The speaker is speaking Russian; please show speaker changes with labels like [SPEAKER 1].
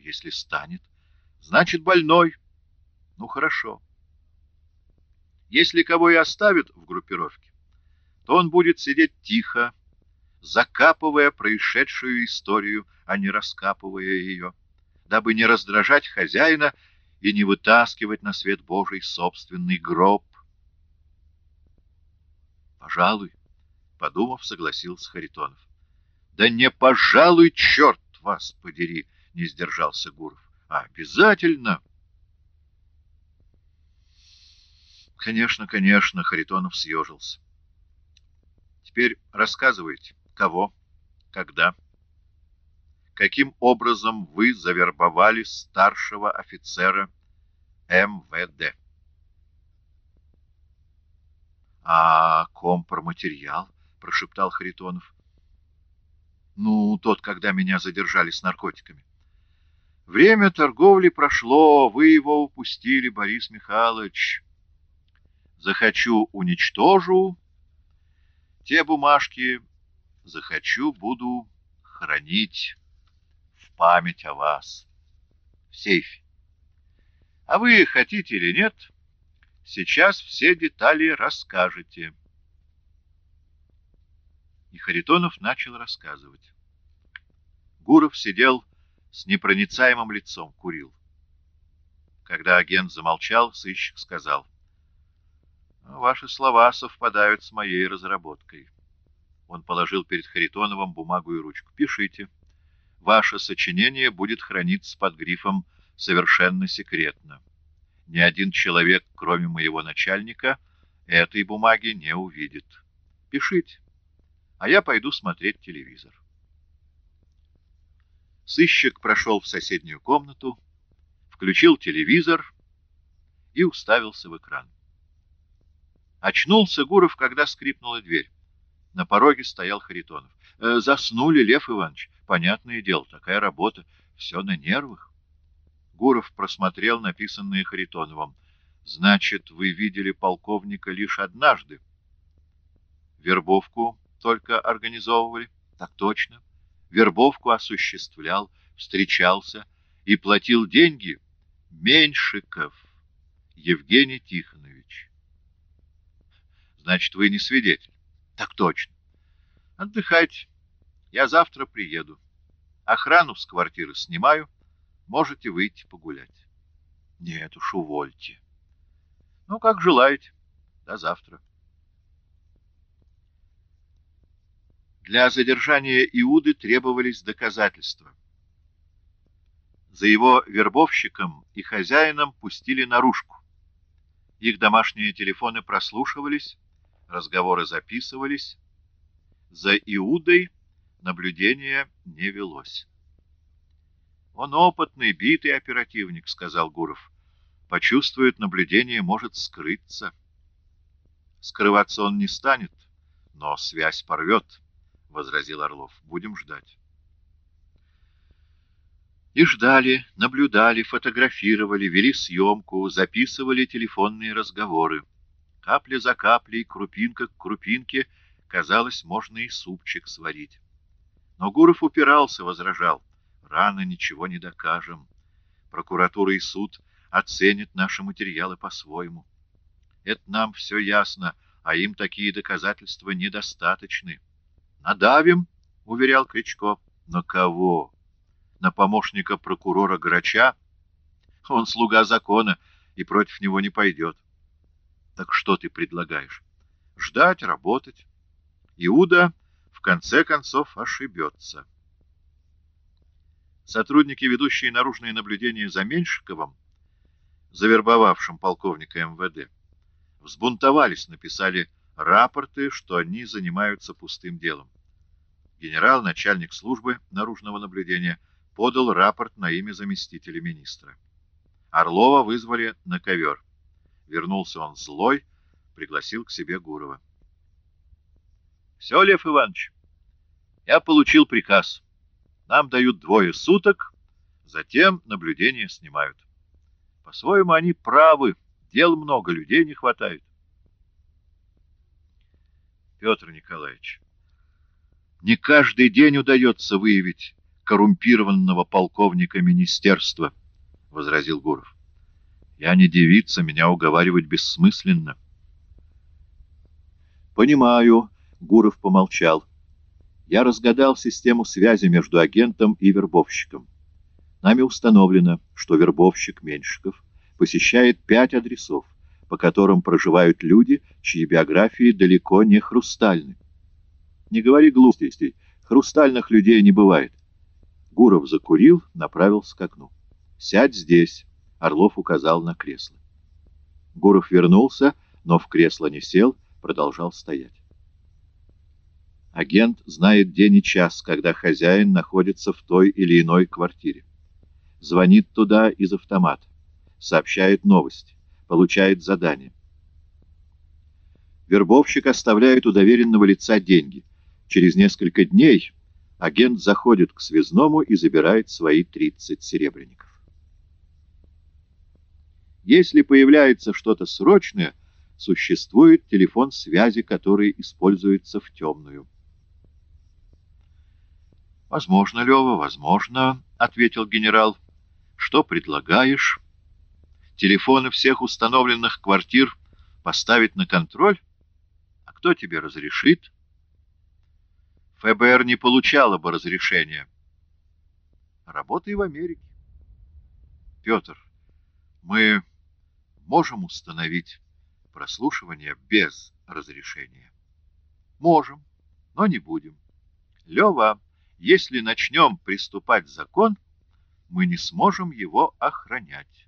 [SPEAKER 1] если станет? Значит, больной. Ну, хорошо. Если кого и оставят в группировке, то он будет сидеть тихо, закапывая происшедшую историю, а не раскапывая ее, дабы не раздражать хозяина и не вытаскивать на свет Божий собственный гроб. Пожалуй, подумав, согласился Харитонов. Да не пожалуй, черт вас подери, не сдержался Гуров. Обязательно. Конечно, конечно, Харитонов съежился. Теперь рассказывайте, кого, когда, каким образом вы завербовали старшего офицера МВД. А компроматериал, прошептал Харитонов. Ну, тот, когда меня задержали с наркотиками. Время торговли прошло, вы его упустили, Борис Михайлович. Захочу уничтожу те бумажки, захочу, буду хранить в память о вас в сейфе. А вы хотите или нет, сейчас все детали расскажете. И Харитонов начал рассказывать. Гуров сидел с непроницаемым лицом, курил. Когда агент замолчал, сыщик сказал, «Ваши слова совпадают с моей разработкой». Он положил перед Харитоновым бумагу и ручку. «Пишите. Ваше сочинение будет храниться под грифом «Совершенно секретно». Ни один человек, кроме моего начальника, этой бумаги не увидит. Пишите, а я пойду смотреть телевизор». Сыщик прошел в соседнюю комнату, включил телевизор и уставился в экран. Очнулся Гуров, когда скрипнула дверь. На пороге стоял Харитонов. «Э, «Заснули, Лев Иванович. Понятное дело, такая работа. Все на нервах». Гуров просмотрел написанное Харитоновым. «Значит, вы видели полковника лишь однажды?» «Вербовку только организовывали?» «Так точно. Вербовку осуществлял, встречался и платил деньги Меньшиков Евгений Тихонович». «Значит, вы не свидетель?» Так точно. Отдыхайте. Я завтра приеду. Охрану с квартиры снимаю. Можете выйти погулять. Нет уж, увольте. Ну, как желаете. До завтра. Для задержания Иуды требовались доказательства. За его вербовщиком и хозяином пустили наружку. Их домашние телефоны прослушивались, разговоры записывались. За Иудой наблюдение не велось. «Он опытный, битый оперативник», — сказал Гуров. «Почувствует наблюдение, может скрыться». «Скрываться он не станет, но связь порвет», — возразил Орлов. «Будем ждать». И ждали, наблюдали, фотографировали, вели съемку, записывали телефонные разговоры. Капля за каплей, крупинка к крупинке, казалось, можно и супчик сварить. Но Гуров упирался, возражал. Рано ничего не докажем. Прокуратура и суд оценят наши материалы по-своему. Это нам все ясно, а им такие доказательства недостаточны. «Надавим», — уверял Кричко. «На кого? На помощника прокурора Грача? Он слуга закона и против него не пойдет». Так что ты предлагаешь? Ждать, работать. Иуда в конце концов ошибется. Сотрудники, ведущие наружные наблюдения за Меньшиковым, завербовавшим полковника МВД, взбунтовались, написали рапорты, что они занимаются пустым делом. Генерал, начальник службы наружного наблюдения, подал рапорт на имя заместителя министра. Орлова вызвали на ковер. Вернулся он злой, пригласил к себе Гурова. «Все, Лев Иванович, я получил приказ. Нам дают двое суток, затем наблюдение снимают. По-своему, они правы, дел много, людей не хватает. Петр Николаевич, не каждый день удается выявить коррумпированного полковника министерства, — возразил Гуров. Я не девица, меня уговаривать бессмысленно. Понимаю, — Гуров помолчал. Я разгадал систему связи между агентом и вербовщиком. Нами установлено, что вербовщик Меньшиков посещает пять адресов, по которым проживают люди, чьи биографии далеко не хрустальны. Не говори глупостей, хрустальных людей не бывает. Гуров закурил, направился к окну. «Сядь здесь», — Орлов указал на кресло. Гуров вернулся, но в кресло не сел, продолжал стоять. Агент знает день и час, когда хозяин находится в той или иной квартире. Звонит туда из автомата, сообщает новости, получает задание. Вербовщик оставляет у доверенного лица деньги. Через несколько дней агент заходит к связному и забирает свои 30 серебряников. Если появляется что-то срочное, существует телефон связи, который используется в темную. «Возможно, Лева, возможно», — ответил генерал. «Что предлагаешь? Телефоны всех установленных квартир поставить на контроль? А кто тебе разрешит?» ФБР не получало бы разрешения. Работай в Америке. Петр, мы можем установить прослушивание без разрешения? Можем, но не будем. Лева, если начнем приступать закон, мы не сможем его охранять.